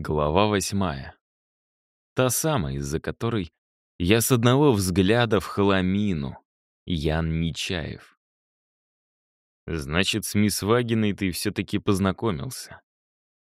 Глава восьмая. Та самая, из-за которой я с одного взгляда в хламину. Ян Нечаев. Значит, с мисс Вагиной ты все-таки познакомился.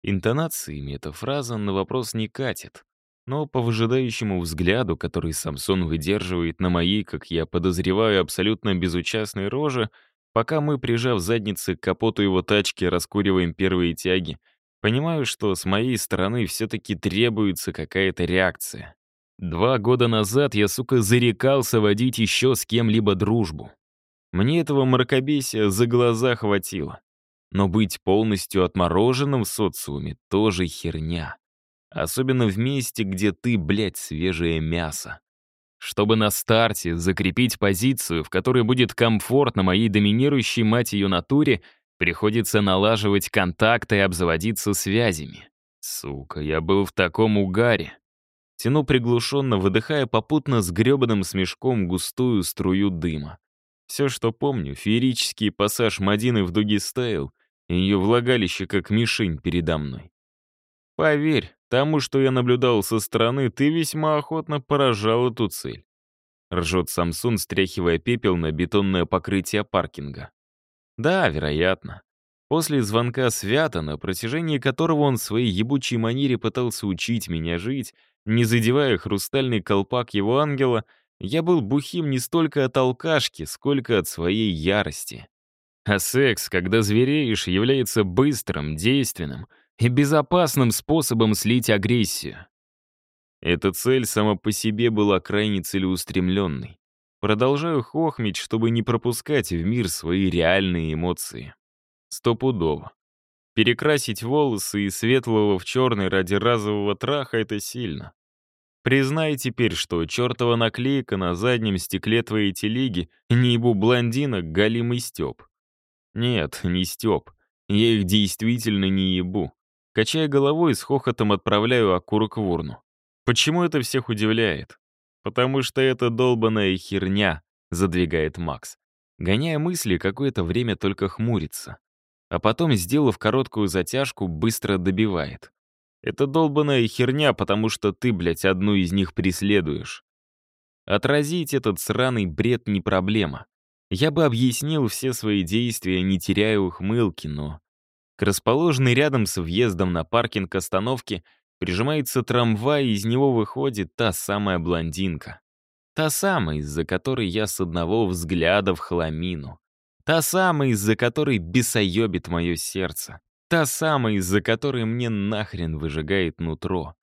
Интонациями эта фраза на вопрос не катит, но по выжидающему взгляду, который Самсон выдерживает на моей, как я подозреваю, абсолютно безучастной роже, пока мы, прижав задницы к капоту его тачки, раскуриваем первые тяги — Понимаю, что с моей стороны все-таки требуется какая-то реакция. Два года назад я, сука, зарекался водить еще с кем-либо дружбу. Мне этого мракобесия за глаза хватило. Но быть полностью отмороженным в социуме тоже херня. Особенно в месте, где ты, блядь, свежее мясо. Чтобы на старте закрепить позицию, в которой будет комфортно моей доминирующей мать ее натуре — Приходится налаживать контакты и обзаводиться связями. Сука, я был в таком угаре. Тяну приглушенно, выдыхая попутно с гребаным смешком густую струю дыма. Все, что помню, феерический пассаж Мадины в дуге стайл и ее влагалище как мишень передо мной. Поверь, тому, что я наблюдал со стороны, ты весьма охотно поражал эту цель. Ржет Самсун, стряхивая пепел на бетонное покрытие паркинга. Да, вероятно. После звонка Свята, на протяжении которого он в своей ебучей манере пытался учить меня жить, не задевая хрустальный колпак его ангела, я был бухим не столько от алкашки, сколько от своей ярости. А секс, когда звереешь, является быстрым, действенным и безопасным способом слить агрессию. Эта цель сама по себе была крайне целеустремленной. Продолжаю хохмить, чтобы не пропускать в мир свои реальные эмоции. Стопудово. Перекрасить волосы из светлого в черный ради разового траха — это сильно. Признай теперь, что чертова наклейка на заднем стекле твоей телеги не ебу блондинок галимый Степ. Нет, не Степ. Я их действительно не ебу. Качая головой, с хохотом отправляю окурок в урну. Почему это всех удивляет? «Потому что это долбаная херня», — задвигает Макс. Гоняя мысли, какое-то время только хмурится. А потом, сделав короткую затяжку, быстро добивает. «Это долбаная херня, потому что ты, блядь, одну из них преследуешь». Отразить этот сраный бред не проблема. Я бы объяснил все свои действия, не теряя ухмылки, но... К расположенной рядом с въездом на паркинг остановке Прижимается трамвай, из него выходит та самая блондинка. Та самая, из-за которой я с одного взгляда в хламину. Та самая, из-за которой бесоебит мое сердце. Та самая, из-за которой мне нахрен выжигает нутро.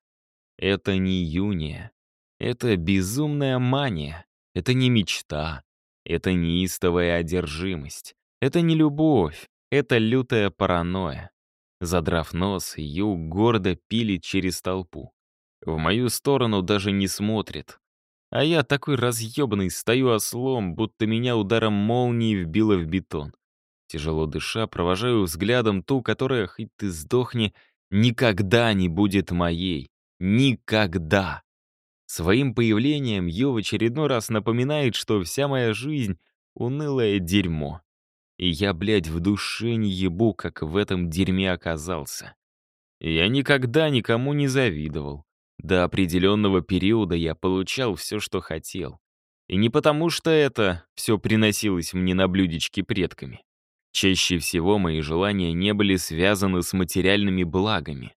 Это не юния. Это безумная мания. Это не мечта. Это неистовая одержимость. Это не любовь. Это лютая паранойя. Задрав нос, Ю гордо пилит через толпу. В мою сторону даже не смотрит. А я такой разъебанный стою ослом, будто меня ударом молнии вбило в бетон. Тяжело дыша, провожаю взглядом ту, которая, хоть ты сдохни, никогда не будет моей. Никогда. Своим появлением Ю в очередной раз напоминает, что вся моя жизнь — унылое дерьмо. И я, блядь, в душе не ебу, как в этом дерьме оказался. Я никогда никому не завидовал. До определенного периода я получал все, что хотел. И не потому, что это все приносилось мне на блюдечке предками. Чаще всего мои желания не были связаны с материальными благами.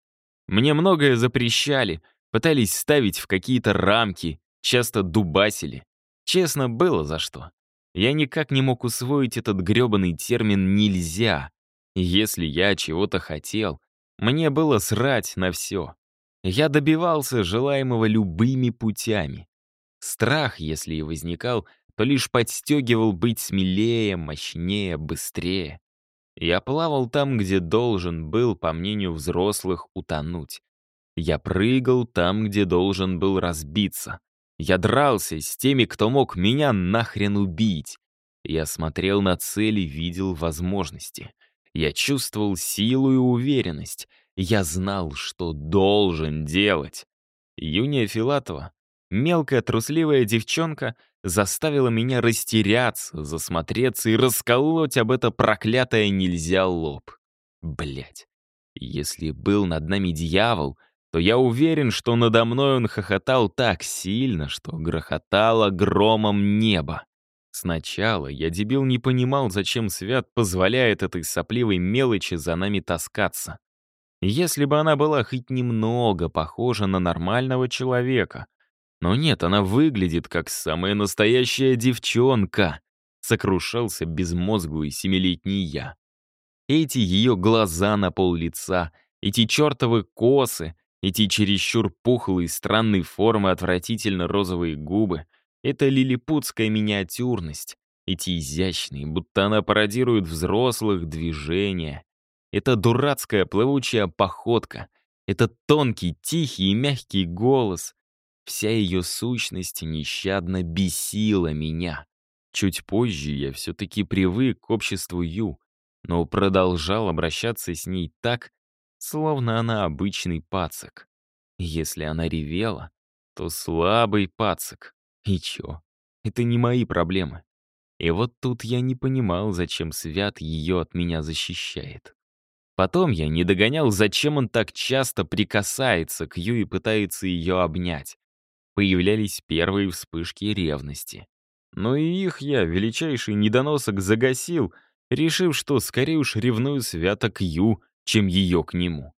Мне многое запрещали, пытались ставить в какие-то рамки, часто дубасили. Честно, было за что. Я никак не мог усвоить этот грёбаный термин «нельзя». Если я чего-то хотел, мне было срать на все. Я добивался желаемого любыми путями. Страх, если и возникал, то лишь подстегивал быть смелее, мощнее, быстрее. Я плавал там, где должен был, по мнению взрослых, утонуть. Я прыгал там, где должен был разбиться. Я дрался с теми, кто мог меня нахрен убить. Я смотрел на цели, видел возможности. Я чувствовал силу и уверенность. Я знал, что должен делать. Юния Филатова, мелкая трусливая девчонка, заставила меня растеряться, засмотреться и расколоть об это проклятое нельзя лоб. Блять. Если был над нами дьявол, то я уверен, что надо мной он хохотал так сильно, что грохотало громом небо. Сначала я, дебил, не понимал, зачем Свят позволяет этой сопливой мелочи за нами таскаться. Если бы она была хоть немного похожа на нормального человека. Но нет, она выглядит как самая настоящая девчонка, сокрушался безмозглый семилетний я. Эти ее глаза на пол лица, эти чертовы косы, эти чересчур пухлые странной формы отвратительно розовые губы, это лилипутская миниатюрность, эти изящные, будто она пародирует взрослых движения. Это дурацкая плывучая походка, это тонкий, тихий и мягкий голос. Вся ее сущность нещадно бесила меня. Чуть позже я все-таки привык к обществу Ю, но продолжал обращаться с ней так, словно она обычный пацак. Если она ревела, то слабый пацак. И чё? Это не мои проблемы. И вот тут я не понимал, зачем Свят ее от меня защищает. Потом я не догонял, зачем он так часто прикасается к Ю и пытается ее обнять. Появлялись первые вспышки ревности. Но и их я, величайший недоносок, загасил, решив, что скорее уж ревную Свята к Ю, чем ее к нему.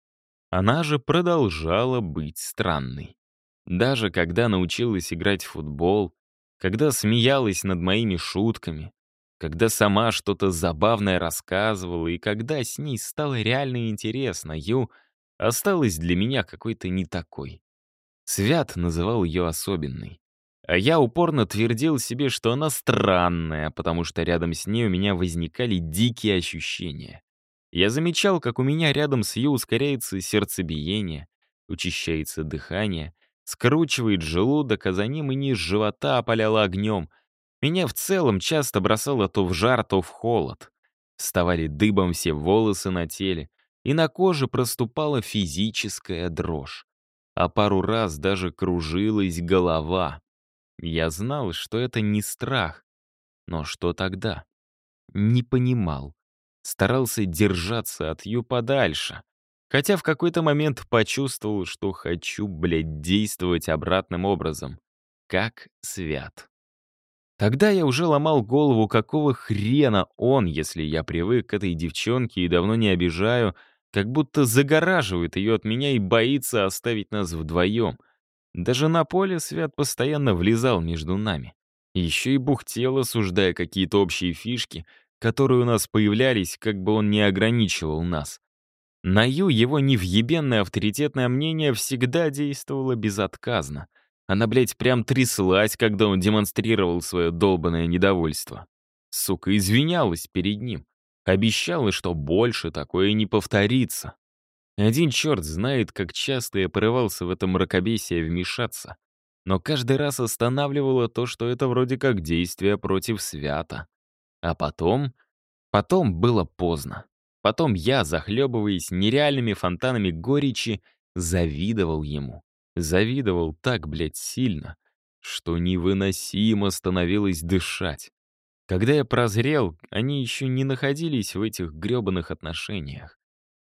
Она же продолжала быть странной. Даже когда научилась играть в футбол, когда смеялась над моими шутками, когда сама что-то забавное рассказывала и когда с ней стало реально интересно, Ю осталась для меня какой-то не такой. Свят называл ее особенной. А я упорно твердил себе, что она странная, потому что рядом с ней у меня возникали дикие ощущения. Я замечал, как у меня рядом с Ю ускоряется сердцебиение, учащается дыхание, скручивает желудок, а за ним и низ живота опаляло огнем. Меня в целом часто бросало то в жар, то в холод. Вставали дыбом все волосы на теле, и на коже проступала физическая дрожь. А пару раз даже кружилась голова. Я знал, что это не страх. Но что тогда? Не понимал. Старался держаться от Ю подальше. Хотя в какой-то момент почувствовал, что хочу, блядь, действовать обратным образом. Как свят. Тогда я уже ломал голову, какого хрена он, если я привык к этой девчонке и давно не обижаю, как будто загораживает ее от меня и боится оставить нас вдвоем — даже на поле Свят постоянно влезал между нами. Еще и бухтел, осуждая какие-то общие фишки, которые у нас появлялись, как бы он не ограничивал нас. На Ю его невъебенное авторитетное мнение всегда действовало безотказно. Она, блядь, прям тряслась, когда он демонстрировал свое долбанное недовольство. Сука, извинялась перед ним. Обещала, что больше такое не повторится. Один черт знает, как часто я порывался в это мракобесие вмешаться. Но каждый раз останавливало то, что это вроде как действие против свята. А потом... Потом было поздно. Потом я, захлебываясь нереальными фонтанами горечи, завидовал ему. Завидовал так, блядь, сильно, что невыносимо становилось дышать. Когда я прозрел, они еще не находились в этих грёбаных отношениях.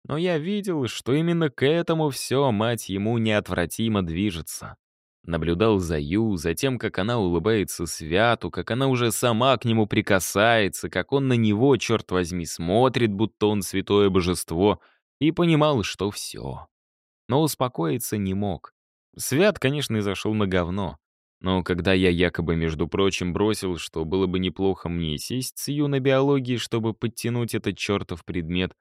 Но я видел, что именно к этому все, мать ему, неотвратимо движется. Наблюдал за Ю, за тем, как она улыбается Святу, как она уже сама к нему прикасается, как он на него, черт возьми, смотрит, будто он святое божество, и понимал, что все. Но успокоиться не мог. Свят, конечно, и зашел на говно. Но когда я якобы, между прочим, бросил, что было бы неплохо мне сесть с Ю на биологии, чтобы подтянуть этот чертов предмет,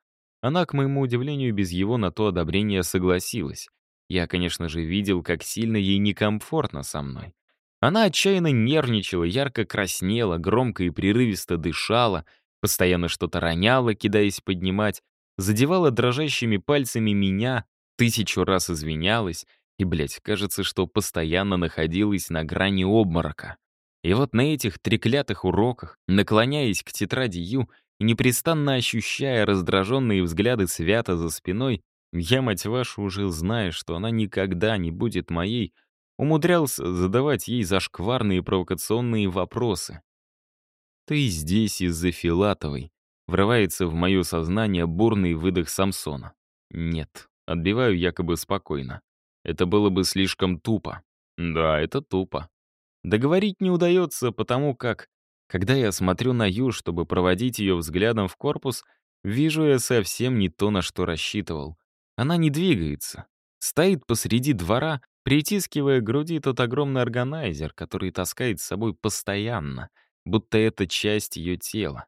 она, к моему удивлению, без его на то одобрения согласилась. Я, конечно же, видел, как сильно ей некомфортно со мной. Она отчаянно нервничала, ярко краснела, громко и прерывисто дышала, постоянно что-то роняла, кидаясь поднимать, задевала дрожащими пальцами меня, тысячу раз извинялась и, блядь, кажется, что постоянно находилась на грани обморока. И вот на этих треклятых уроках, наклоняясь к тетради Ю, непрестанно ощущая раздраженные взгляды свята за спиной, я, мать вашу, уже зная, что она никогда не будет моей, умудрялся задавать ей зашкварные провокационные вопросы. «Ты здесь из-за Филатовой», — врывается в мое сознание бурный выдох Самсона. «Нет», — отбиваю якобы спокойно. Это было бы слишком тупо. Да, это тупо. Договорить не удается, потому как, когда я смотрю на Ю, чтобы проводить ее взглядом в корпус, вижу я совсем не то, на что рассчитывал. Она не двигается. Стоит посреди двора, притискивая к груди тот огромный органайзер, который таскает с собой постоянно, будто это часть ее тела.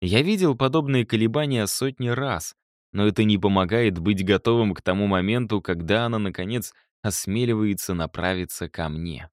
Я видел подобные колебания сотни раз, но это не помогает быть готовым к тому моменту, когда она, наконец, осмеливается направиться ко мне.